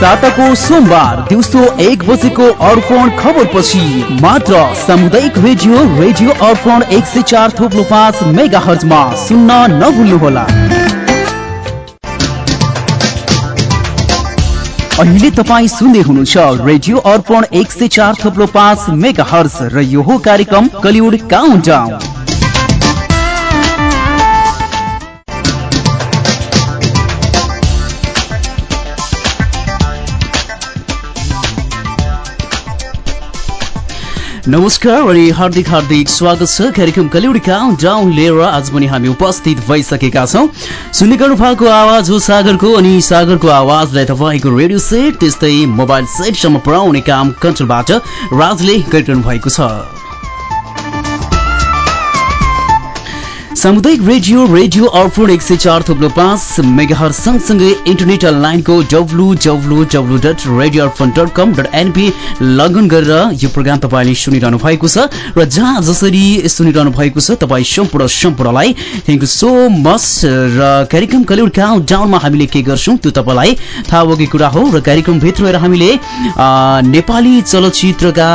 साताको सोमबार दिउँसो एक बजेको अर्पण खबर पछि मात्र सामुदायिक रेडियो रेडियो अर्पण एक सय चार थोप्लो पाँच मेगा हर्जमा सुन्न नभुल्नुहोला। अहिले तपाईँ सुन्दै हुनुहुन्छ रेडियो अर्पण एक सय चार थप्लो पाँच मेगा हर्स र यो कार्यक्रम कलिउड काउन्ट नमस्कार अनि हार्दिक हार्दिक स्वागत छ। कार्यक्रम कलिउडी काउन्ट डाउन लिएर आज पनि हामी उपस्थित भइसकेका छौँ। सुन्ने गर्नु भएको आवाज हो सागरको अनि सागरको आवाजलाई तपाईँको रेडियो सेट त्यस्तै मोबाइल सेटसम्म पुर्याउने काम कन्ट्रोलबाट राजले गरिरहनु भएको छ। सामुदायिक रेडियो रेडियो अर्पण एक सय चार थुप्रो पाँच मेगाहर सँगसँगै इन्टरनेट लाइनको W W W dot radio Arpan dot com dot NP login गरेर यो प्रोग्राम तपाईँले सुनिरहनु भएको छ र जहाँ जसरी सुनिरहनु भएको छ तपाईँ सम्पूर्ण सम्पूर्णलाई थ्याङ्क यू सो मच र कार्यक्रम कलिउड काउन्ट डाउनमा हामीले के गर्छौँ त्यो तपाईँलाई थाहा भएको कुरा हो र कार्यक्रमभित्र रहेर हामीले नेपाली चलचित्रका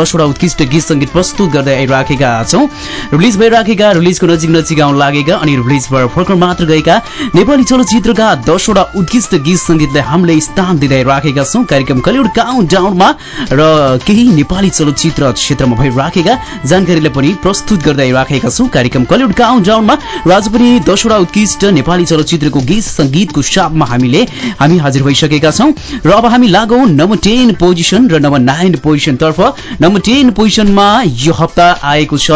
दसवटा उत्कृष्ट गीत सङ्गीत प्रस्तुत गर्दै आइराखेका छौँ। रिलिज भइराखेका रिलिजको नजिक नजिक आउन लागेका अनि रिलिज भएर भर्खर मात्र गएका नेपाली चलचित्रका दसवटा उत्कृष्ट गीत सङ्गीतलाई हामीले स्थान दिँदै राखेका छौँ। कार्यक्रम कलिउड काउन्ट डाउनमा र केही नेपाली चलचित्र क्षेत्रमा भइराखेका जानकारीलाई पनि प्रस्तुत गर्दै राखेका छौँ। कार्यक्रम कलिउड काउन्ट डाउनमा र आज पनि दसवटा उत्कृष्ट नेपाली चलचित्रको गीत सङ्गीतको सापमा हामीले हामी हाजिर भइसकेका छौँ। र अब हामी लागौँ नम्बर टेन पोजिसन र नम्बर नाइन पोजिसनतर्फ। नम्बर टेन पोजिसनमा यो हप्ता आएको छ।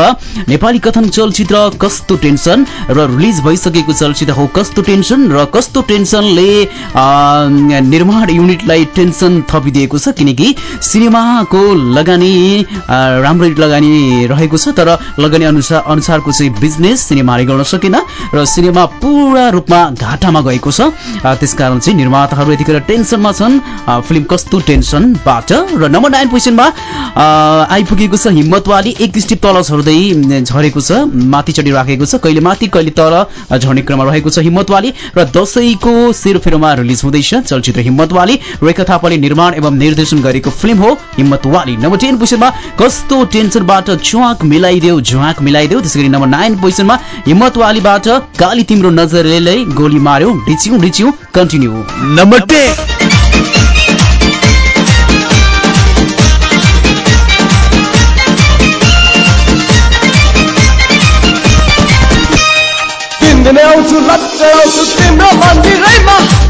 नेपाली कथन चलचित्र कस्तो टेन्सन र रिलिज भइसकेको चलचित्र हो कस्तो टेन्सन र कस्तो टेन्सनले निर्माण युनिटलाई टेन्सन थपिदिएको छ? किनकि सिनेमाको लगानी राम्ररी लगानी रहेको छ तर लगानी अनुसार अनुसारको चाहिँ बिजनेस सिनेमाले गर्न सकेन र सिनेमा पुरा रूपमा घाटामा गएको छ। त्यसकारण चाहिँ निर्माताहरू यतिखेर टेन्सनमा छन्। फिल्म कस्तो टेन्सनबाट? र नम्बर नाइन पोजिसनमा आइपुगेको छ हिम्मतवाली एक स्टेप तल झर्दै झरेको छ। माथि चढिराखेको छ। कहिले माथि कहिले तल झर्ने क्रममा रहेको छ हिम्मतवाली र दसैँको सेरोफेरोमा रिलिज हुँदैछ चलचित्र हिम्मतवाली। रेखा थापाले निर्माण एवं निर्देशन गरेको फिल्म हो हिम्मतवाली। नम्बर टेन पोजिसनमा कस्तो टेन्सनबाट च्वाक मिलाइदेऊ झ्वाक मिलाइदेऊ? त्यसै गरी नम्बर नाइन पोजिसनमा हिम्मतवालीबाट काली तिम्रो नजरले गोली मार्यो। डिच्यौँ डिच्यौँ continue. Number ten. Ojo, lat, ojo, timbra, mandi, reima.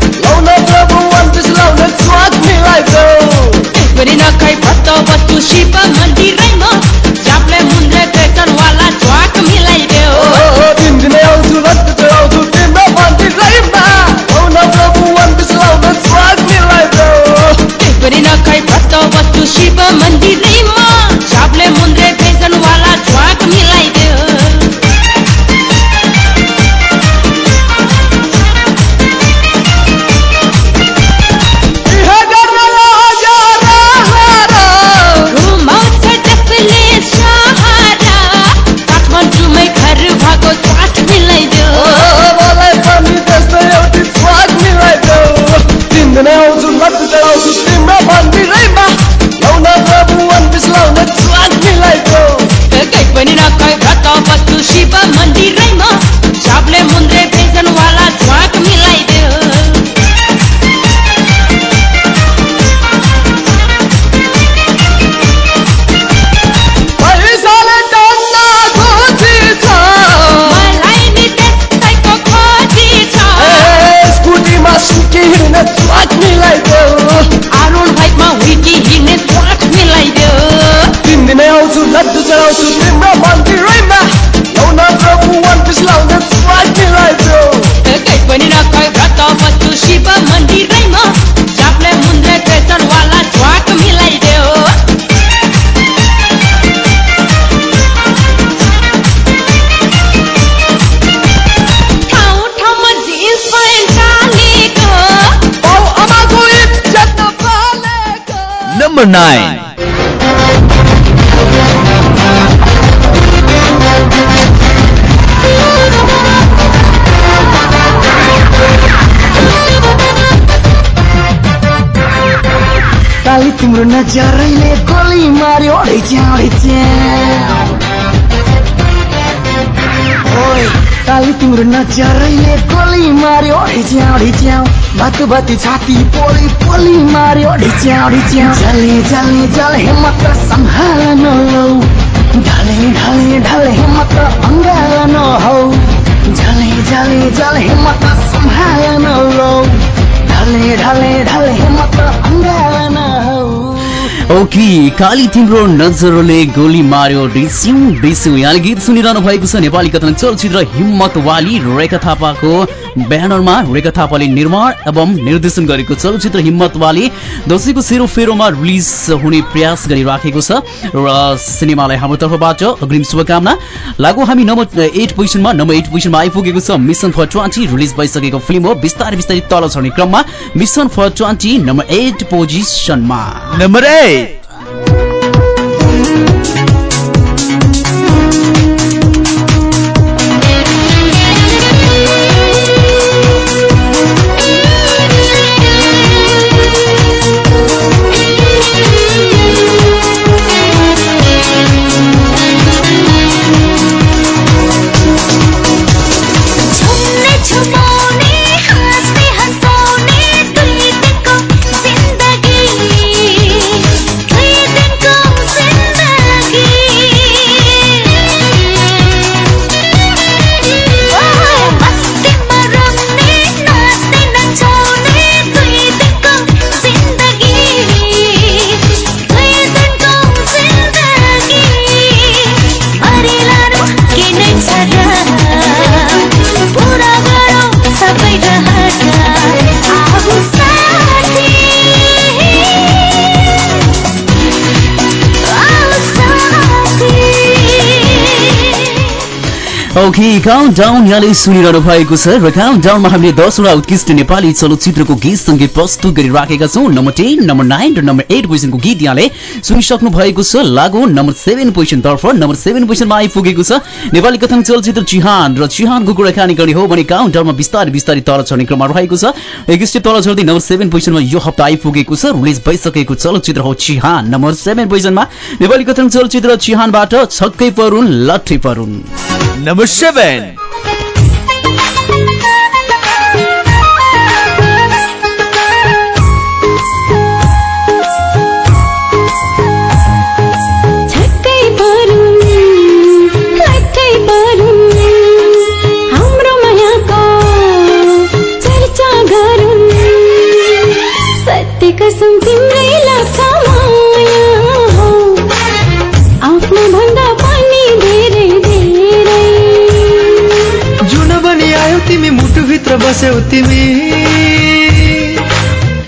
to timbra must be right back. No, one to slow, that's right, me right through. The gate when in a coy brought off mundre, creston, wala, twak, me like. Number 9 पालि तिम्रो नजरैले गोली मार्यो काली तिम्रो नजरैले गोली मार्यो ढिच्याउ ढिच्याउ भात छाती पोली पोली मार्यो ढिच्याउ ढिच्याउ झले हिम्मत ढले ढले ढले हिम्मत अङ्गाल नहौ झले झले झले हिम्मत सम्हाल ढले ढले ढले हिम्मत अङ्गाल न ओके काली तिम्रो नजरले गोली मार्यो डिस्यु डिस्यु यहाँले गीत सुनिरहनु भएको छ। नेपाली कथन चलचित्र हिम्मत वाली रेखा थापाको ब्यानरमा रेखा थापाले निर्माण एवं निर्देशन गरेको चलचित्र हिम्मत वाली दसैँको सेरो फेरोमा रिलिज हुने प्रयास गरिराखेको छ र सिनेमालाई हाम्रो तर्फबाट अग्रिम शुभकामना। लागु हामी नम्बर एट पोजिसनमा नम्बर एट पोजिसनमा आइपुगेको छ मिसन फर ट्वेन्टी। रिलिज भइसकेको फिल्म हो बिस्तारै बिस्तारै तल झर्ने क्रममा mission for twenty number eight पोजिसनमा। Number eight. ओके सुनिरहनु भएको छ र काउन्ट हामीले दसवटा उत्कृष्ट नेपाली चलचित्रको गीत सङ्गीत प्रस्तुत गरिराखेका छौँ। नम्बर टेन नम्बर नाइन र नम्बर एट पोजिसनको गीत यहाँले सुनिसक्नु भएको छ। लागु नम्बर सेभेन पोजिसनतर्फ नम्बर सेभेन पोजिसनमा आइपुगेको छ। नेपाली कथन चलचित्र चिहान र चिहानको कुराकानी गर्ने हो भने काउन्ट डाउनमा बिस्तारै बिस्तारै तल चढ्ने क्रममा रहेको छ। एक स्टेप तल चढ्दै नम्बर सेभेन पोजिसनमा यो हप्ता आइपुगेको छ। रिलिज भइसकेको चलचित्र हो चिहान। नम्बर सेभेन पोजिसनमा नेपाली कथन चलचित्र चिहानबाट छक्कै परुन् लट्ठै परुन्। पु्यवेन मुटुभित्र बस्यौ तिमी।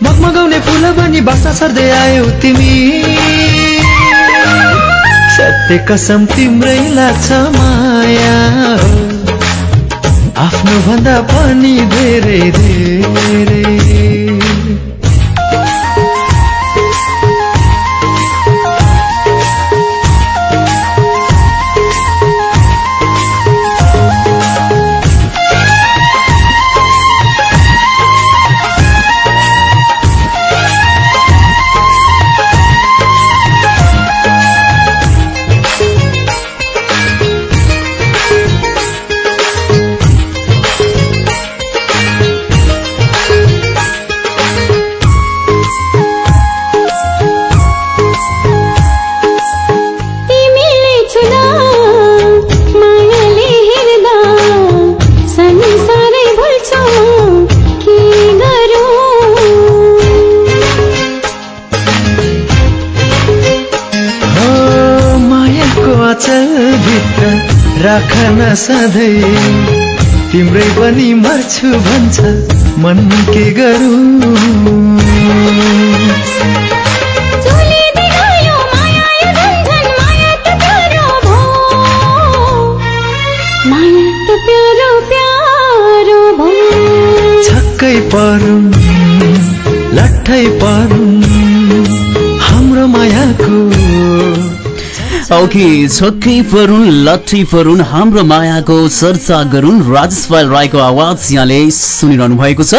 मगमगाउने फुल बनी बासा छर्दै आयौ तिमी। सत्य कसम तिम्रै लाग्छ माया। आफ्नो भन्दा पनि धेरै धेरै। राख न सधैँ। तिम्रै पनि मर्छु भन्छ मन के गरौँ? छक्कै परुन् लट्ठै परुन् हाम्रो मायाको ओके छक्कै परुन् लट्ठी परुन् हाम्रो मायाको चर्चा गरून् राजेश पायल राईको आवाज यहाँले सुनिरहनु भएको छ।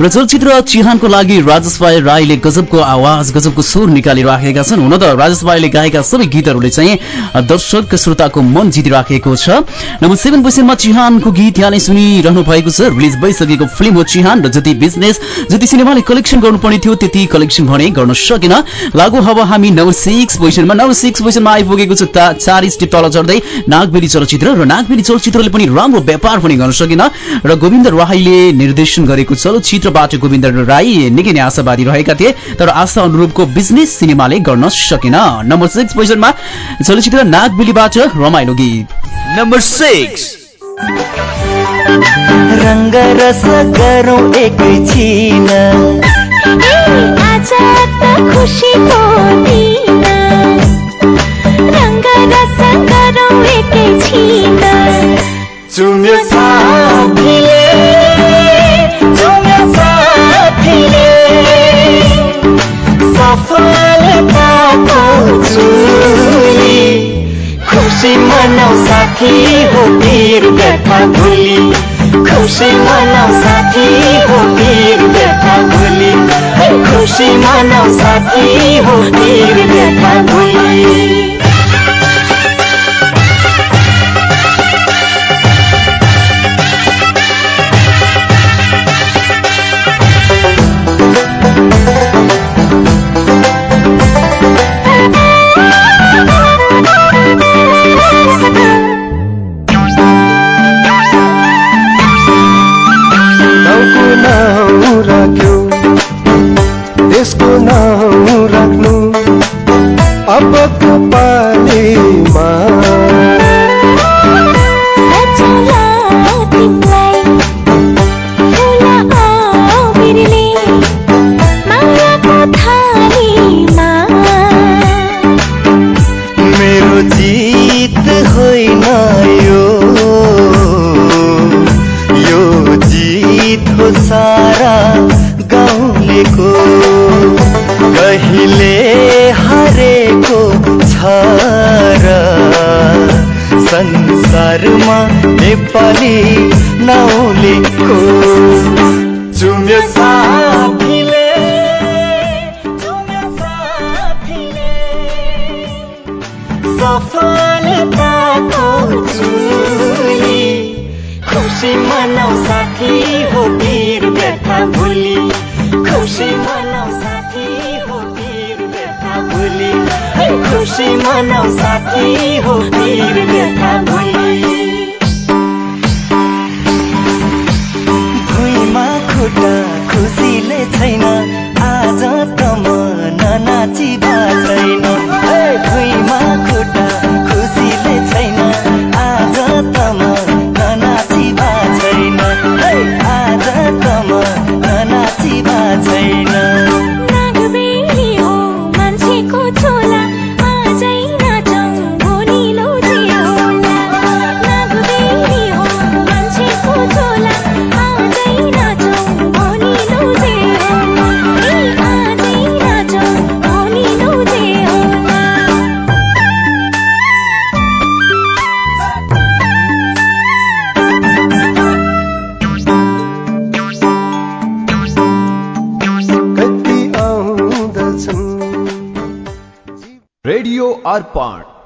र चलचित्र चिहानको लागि राजेश पायल राईले गजबको आवाज गजबको सुर निकालिराखेका छन्। हुन त राजेश पायलले गाएका सबै गीतहरूले चाहिँ दर्शक श्रोताको मन जितिराखेको छ। नम्बर सेभेन पोजिसनमा चिहानको गीत यहाँले सुनिरहनु भएको छ। रिलिज भइसकेको फिल्म हो चिहान र जति बिजनेस जति सिनेमाले कलेक्सन गर्नुपर्ने थियो त्यति कलेक्सन भने गर्न सकेन। लागु अब हामी नम्बर सिक्स पोजिसनमा नम्बर सिक्स पोजिसनमा आइपुगेको छ ता- चार स्टेप तल चढ्दै नागबेली चलचित्र र नागबेली चलचित्रले पनि राम्रो व्यापार पनि गर्न सकेन। र गोविन्द राईले निर्देशन गरेको चलचित्रबाट गोविन्द राई निकै नै आशावादी रहेका थिए तर आशा अनुरूपको बिजनेस सिनेमाले गर्न सकेन। नम्बर सिक्स पोजिसनमा चलचित्र नागबेलीबाट रमाइलो गीत। Number six. रङ्ग रस गरौँ एकैछिन आज त खुसीको दिन। चुम्यो साथीले खुसी मनाउ साथी हो वीर खुसी मनाउ साथी हो वीर व्यथा भुली खुसी मनाउ साथी हो वीर संसारमा नेपाली नाउलेको चुम्यो साथीले सफलताको चुली खुसी मनाउ साथी हो वीर व्यथा भुली। खुसी मनाउ साथी हो वीर व्यथा भुली। खुसी मनाउ साथी हो वीर व्यथा भुली। खुट्टा खुसीले छैन।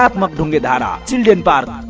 कलात्मक ढूँगे धारा children park.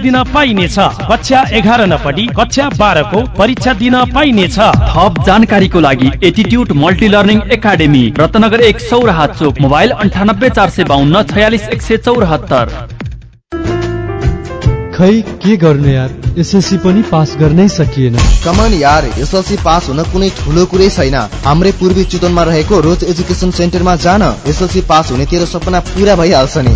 दिन पाइनेछ। कक्षा एघार नपढी कक्षा बाह्रको परीक्षा दिन पाइनेछ। थप जानकारीको लागि attitude multi learning academy Ratnanagar एक सौराहा चोक मोबाइल अन्ठानब्बे चार सय बाहन्न छयालिस एक सय चौरात्तर। खै के गर्नु यार? एसएलसी पनि पास गर्नै सकिएन। कमन यार एसएलसी पास हुन कुनै ठुलो कुरै छैन। हाम्रै पूर्वी चितवनमा रहेको रोज एजुकेसन सेन्टरमा जान एसएलसी पास हुने तेरो सपना पुरा भइहाल्छ नि।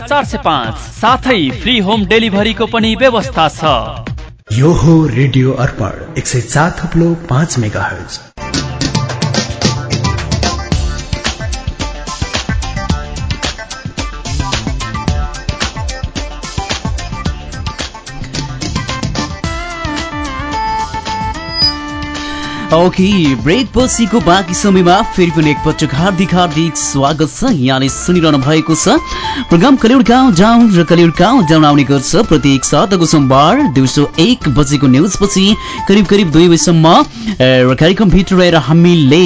चार सय पाँच। साथै फ्री होम डेलिभरीको पनि व्यवस्था छ। यो हो रेडियो अर्पण एक सय चार थप्लो पाँच मेगा हर्ज ओके ब्रेक पछिको बाँकी समयमा फेरि पनि एकपटक हार्दिक हार्दिक स्वागत छ। यहाँले सुनिरहनु भएको छ। प्रोग्राम कलिउड गाउँ जाउँ र कलिउड गाउँ जाउँ आउने गर्छ प्रत्येक सातको सोमबार दिउँसो एक बजेको न्युजपछि करिब करिब दुई बजीसम्म र कार्यक्रमभित्र रहेर हामीले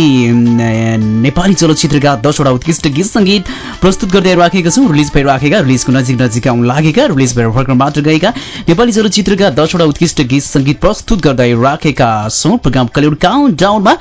नेपाली चलचित्रका दसवटा उत्कृष्ट गीत सङ्गीत प्रस्तुत गर्दै राखेका छौँ। रिलिज भइराखेका रिलिजको नजिक नजिक आउन लागेका रिलिज भएर भर्खरबाट गएका नेपाली चलचित्रका दसवटा उत्कृष्ट गीत सङ्गीत प्रस्तुत गर्दै राखेका छौँ। प्रोग्राम कलिउड काउन्ट डाउनमा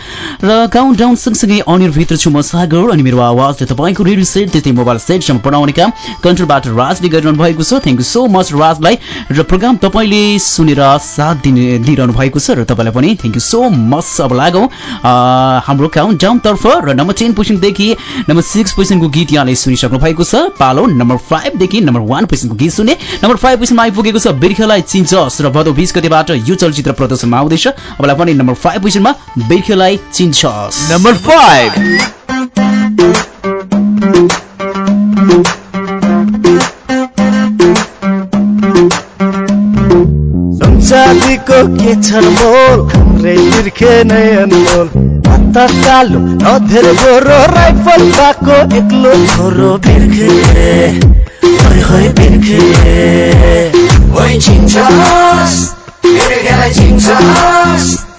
र काउन्ट डाउन सँगसँगै अनिरभित्र छु म सागर अनि मेरो आवाजले तपाईँको रेडियो सेट त्यस्तै मोबाइल सेटसम्म पढाउने काम कन्ट्रोलबाट राजले गरिरहनु भएको छ। थ्याङ्क यू सो मच राजलाई। र प्रोग्राम तपाईँले सुनेर साथ दिने दिइरहनु भएको छ र तपाईँलाई पनि थ्याङ्क यू सो मच अब लागौँ हाम्रो काउन्ट डाउनतर्फ र नम्बर टेन पोजिसनदेखि नम्बर सिक्स पोजिसनको गीत यहाँले सुनिसक्नु भएको छ। पालो नम्बर फाइभदेखि नम्बर वान पोजिसनको गीत सुने। नम्बर फाइभ पोजिसनमा आइपुगेको छ बिर्खेलाई चिन्छस् र भदौ बिस गतिबाट यो चलचित्र प्रदर्शनमा आउँदैछ। अबलाई पनि नम्बर फाइभ पोजिसनमा बिर्खेलाई चिन्छस् नम्बर फाइभ संसारीको के छन् मोल? हाम्रै बिर्खे नै अनमोल हत्ता कालो नधेर गोरो राइफल पाएको एक्लो छोरो बिर्खे। होइ होइ बिर्खे। Oi, chinchas, birbirgeলাই chinchas.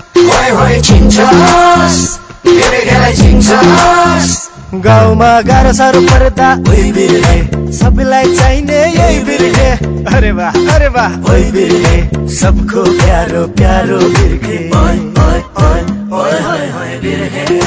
गाउँमा गाह्रो साह्रो पर्दा ओइ सबैलाई चाहिने यही बिर्खे अरे वाह अरे वाह। ओइ सबको प्यारो प्यारो बिर्खे ओइ ओइ ओइ ओइ ओइ ओइ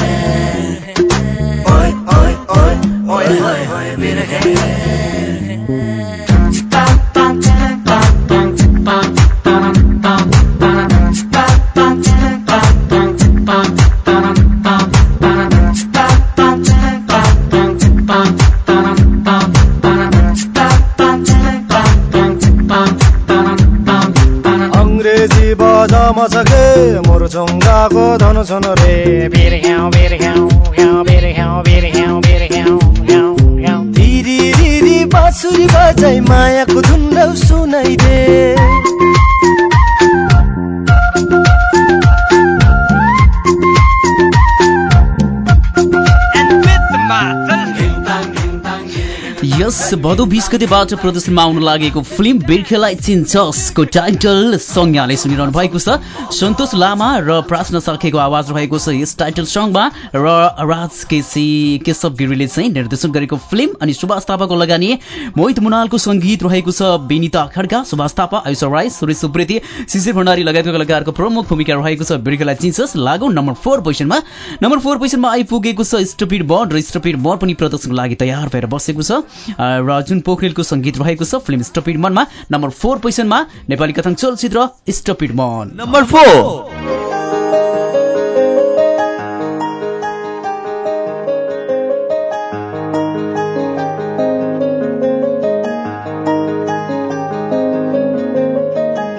बिस गतिबाट प्रदर्शनमा आउन लागेको फिल्म बिर्खेलाई चिन्छस्को टाइटल यहाँले सुनिरहनु भएको छ। सन्तोष लामा र प्रार्थना साखेको आवाज रहेको छ यस टाइटल सङ्गमा र राज केसी केशव गिरीले चाहिँ निर्देशन गरेको फिल्म अनि सुभाष थापाको लगानी। मोहित मुनालको सङ्गीत रहेको छ विनिता खड्का सुभाष थापा आयुष राई सुरेश सुप्रेती शिशिर भण्डारी लगायतका कलाकारको प्रमुख भूमिका रहेको छ बिर्खेलाई चिन्छस्। लागु नम्बर फोर पोजिसनमा। नम्बर फोर पोजिसनमा आइपुगेको छ स्टपिड बड र स्टपिड बड पनि प्रदर्शनको लागि तयार भएर बसेको छ। र पोखरेलको सङ्गीत रहेको छ फिल्म स्टपिड मनमा। नम्बर फोर पोजिसनमा नेपाली कथन चलचित्र स्टपिड मन। नम्बर फोर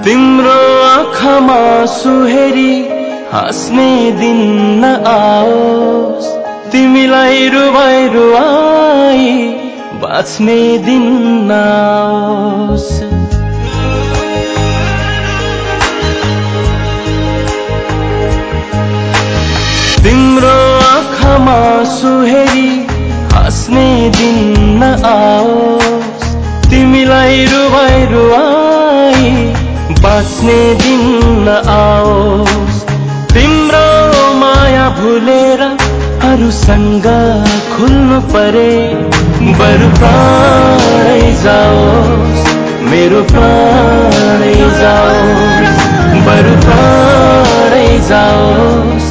तिम्रो आँखामा सुहेरी हाँस्ने दिन न आओस् तिमीलाई रुवाई रुवाई बाँच्ने दिन नआओस् तिम्रो आँखामा सुहेरी हाँस्ने दिन न आओस्। तिमीलाई रुवाई रुवाई बाँच्ने दिन न आओस्। तिम्रो माया भुलेर अरूसँग खुल्नु परे। बरु प्राणै जाओस् मेरो प्राणै जाओस् बरु प्राणै जाओस्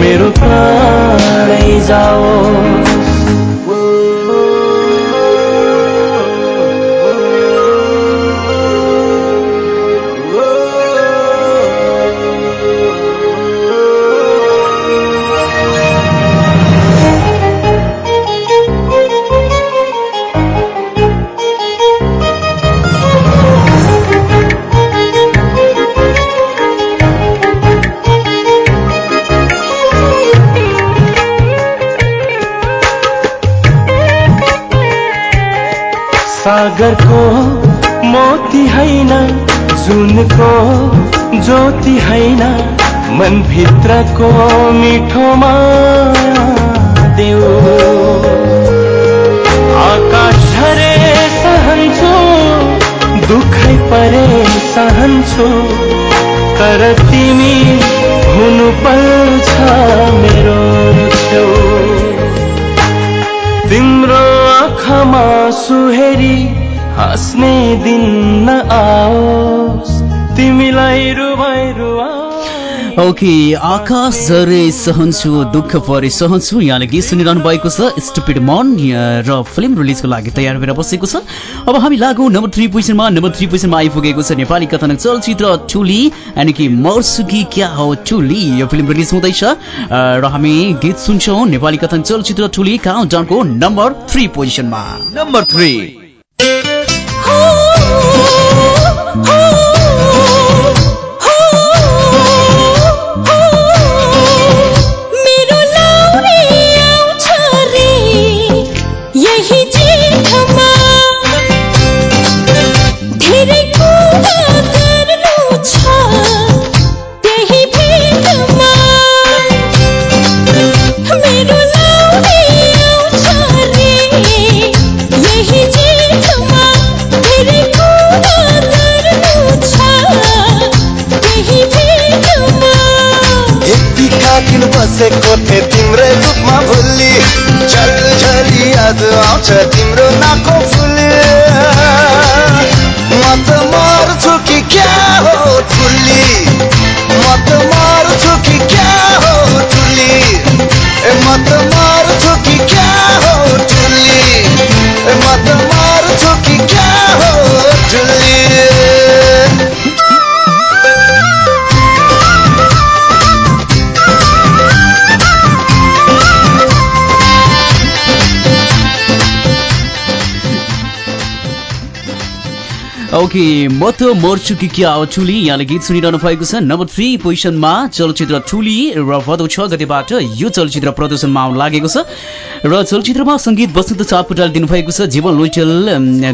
मेरो प्राणै जाओस् सागरको मोती हैन जुनको ज्योति हैन मनभित्रको मिठो माया देऊ। आकाश झरे सहन्छु दुखै परे सहन्छु तर तिमी हुनु पर्छ मेरो छेउ आँखामा सुहेरी हाँस्ने दिन न आओस्। तिमीलाई रुवा ओके आकाश झरे सहन्छु दुःख परे सहन्छु। यहाँले गीत सुनिरहनु भएको छ स्टुपिड मन र फिल्म रिलिजको लागि तयार भएर बसेको छ। अब हामी लागु नम्बर थ्री पोजिसनमा नम्बर थ्री पोजिसनमा आइपुगेको छ नेपाली कथानक चलचित्र टुली यानि कि मर्सुकी क्या हो टुली। यो फिल्म रिलिज हुँदैछ र हामी गीत सुन्छौँ नेपाली कथानक चलचित्र टुली काउन्टाउनको नम्बर थ्री पोजिसनमा। Number three. ओके म त मर्छु कि क्या ठुली यहाँले गीत सुनिरहनु भएको छ। नम्बर थ्री पोजिसनमा चलचित्र ठुली र भदौ छ गतिबाट यो चलचित्र प्रदर्शनमा आउन लागेको छ। र चलचित्रमा सङ्गीत वसन्त चापकोटाले दिनुभएको छ। जीवन लोइटेल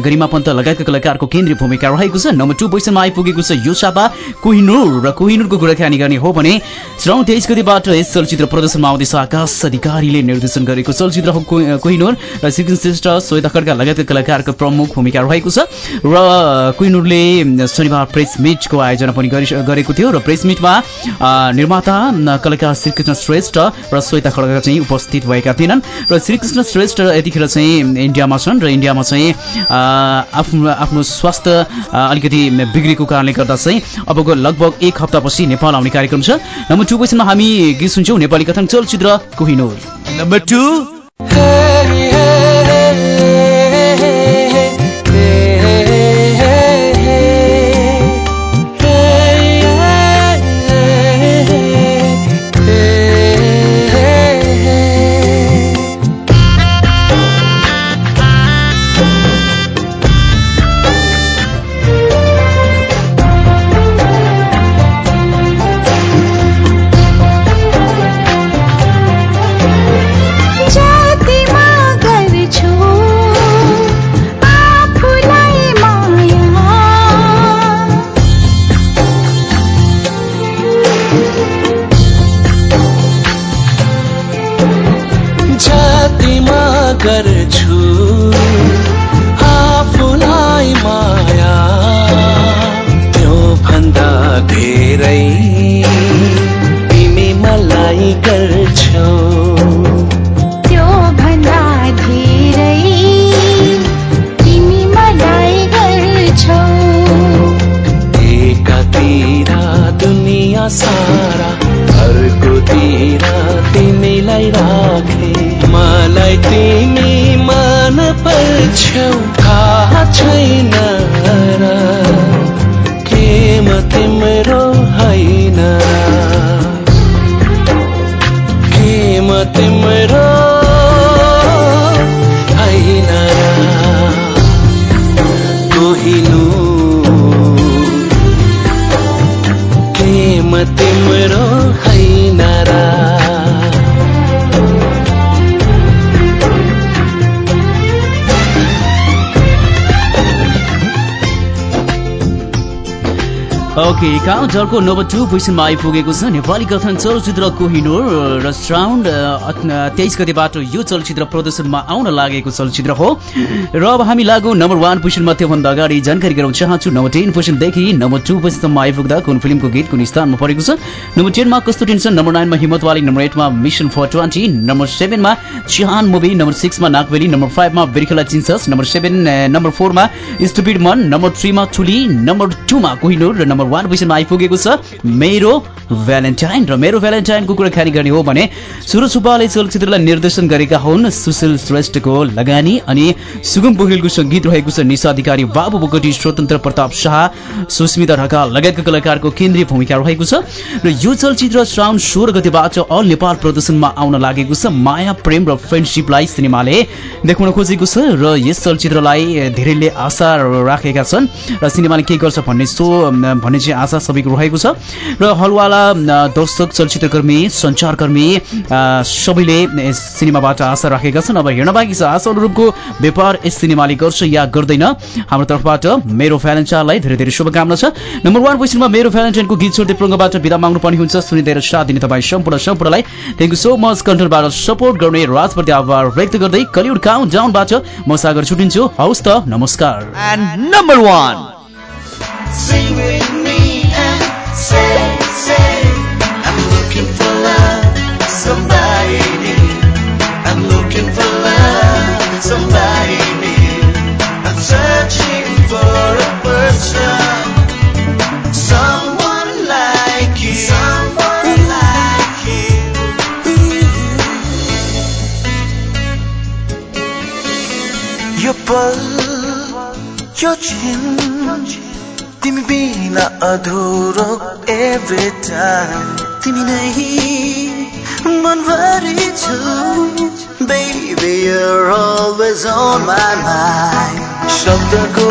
गरिमा पन्त लगायतका कलाकारको केन्द्रीय भूमिका रहेको छ। नम्बर टू पोजिसनमा आइपुगेको छ यो सापा कोहिनुर र कोहिनुरको कुराकानी गर्ने हो भने श्रावण तेइस गतिबाट यस चलचित्र प्रदर्शनमा आउँदैछ आकाश अधिकारीले निर्देशन गरेको चलचित्र हो कोहि- कोहिनुर र श्रीकृष्ण श्रेष्ठ श्वेता खड्का लगायतका कलाकारको प्रमुख भूमिका रहेको छ। र कोहिनुरले शनिबार प्रेस मिटको आयोजना पनि गरि- गरेको थियो र प्रेस मिटमा निर्माता कलाकार श्रीकृष्ण श्रेष्ठ र श्वेता खड्का चाहिँ उपस्थित भएका थिएनन्। र श्रीकृष्ण श्रेष्ठ यतिखेर चाहिँ इन्डियामा छन् र इन्डियामा चाहिँ आफ्नो आफ्नो स्वास्थ्य अलिकति बिग्रेको कारणले गर्दा चाहिँ अबको लगभग एक हप्तापछि नेपाल आउने कार्यक्रम छ। नम्बर टू क्वेसनमा हामी गीत सुन्छौँ। नेपाली कथन चलचित्र कोहिनुर। नम्बर टू ओके काउन्टरको नम्बर टू पोजिसनमा आइपुगेको छ नेपाली कथन चलचित्र कोहिनोर र साउन्ड तेइस गतिबाट यो चलचित्र प्रदर्शनमा आउन लागेको चलचित्र हो। र अब हामी लागु नम्बर वान पोजिसनमा त्योभन्दा अगाडि जानकारी गराउन चाहन्छु नम्बर टेन पोजिसनदेखि नम्बर टू पोजिसनमा आइपुग्दा कुन फिल्मको गीत कुन स्थानमा परेको छ? नम्बर टेनमा कस्तो टेन्सन? नम्बर नाइनमा हिम्मत वाली नम्बर एटमा मिसन फर ट्वेन्टी नम्बर सेभेनमा चिहान मुभी नम्बर सिक्समा नागबेली नम्बर फाइभमा बिर्खेला चिन्सस नम्बर सेभेन नम्बर फोरमा स्टुपिड मन नम्बर थ्रीमा चुली नम्बर टूमा कोहिनोर र नम्बर वान पोजिसनमा आइपुगेको छ। मेरो भ्यालेन्टाइन र मेरो भ्यालेन्टाइनको कुराकानी गर्ने हो भने सुरज सुब्बाले चलचित्रलाई निर्देशन गरेका हुन् सुशील श्रेष्ठको लगानी अनि सुगम पोखरेलको सङ्गीत रहेको छ निशा अधिकारी बाबु बोगटी स्वतन्त्र प्रताप शाह सुस्मिता ढकाल लगायतका कलाकारको केन्द्रीय भूमिका रहेको छ। र यो चलचित्र श्रावण सोह्र गतिबाट अल नेपाल प्रदर्शनमा आउन लागेको छ। माया प्रेम र फ्रेन्डसिपलाई सिनेमाले देखाउन खोजेको छ र यस चलचित्रलाई धेरैले आशा राखेका छन्। र सिनेमाले के गर्छ भन्ने सो भन्ने चाहिँ आशा सबैको रहेको छ। र हलवाला दर्शक चलचित्रकर्मी सञ्चारकर्मी सबैले यस सिनेमाबाट आशा राखेका छन्। अब हेर्न बाँकी छ। आशा अनुरूपको व्यापार यस सिनेमाले गर्छ या गर्दैन हाम्रो तर्फबाट मेरो भ्यालेन्टाइनलाई धेरै धेरै शुभकामना छ। नम्बर वान पोजिसनमा मेरो भ्यालेन्टाइनको गीत छोड्दै प्रङ्गबाट बिदा माग्नु पर्ने हुन्छ सुनिदिएर साथ दिने तपाईँ सम्पूर्ण सम्पूर्णलाई। थ्याङ्क यू सो मच कन्ट्रोलबाट सपोर्ट गर्ने राजप्रति आभार व्यक्त गर्दै कलिउड काउन्ट डाउनबाट म सागर छुटिन्छु। हौस् त नमस्कार। Number one Say, say, I'm looking for love, somebody new. I'm looking for love, somebody new. I'm searching for a person, someone like you. Someone like you. Your butt, your chin. तिमी बिना अधुरो every time तिमी नै मनभरि छु। Baby, you're always on my mind शब्दको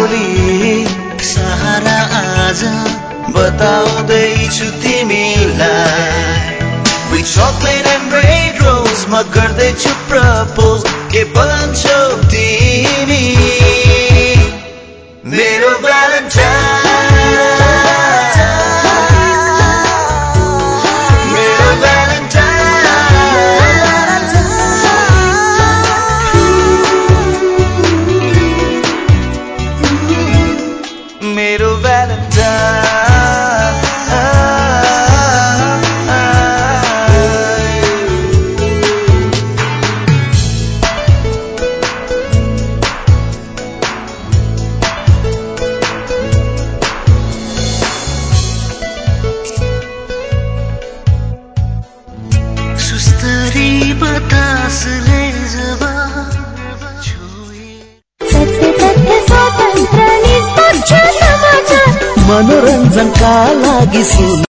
सहारा आज बताउँदैछु तिमीलाई। With chocolate and red म गर्दैछु प्रपोज के भन्छौ तिमी? मेरो भ्यालेन्टाइन मनोरञ्जनका लागि सुन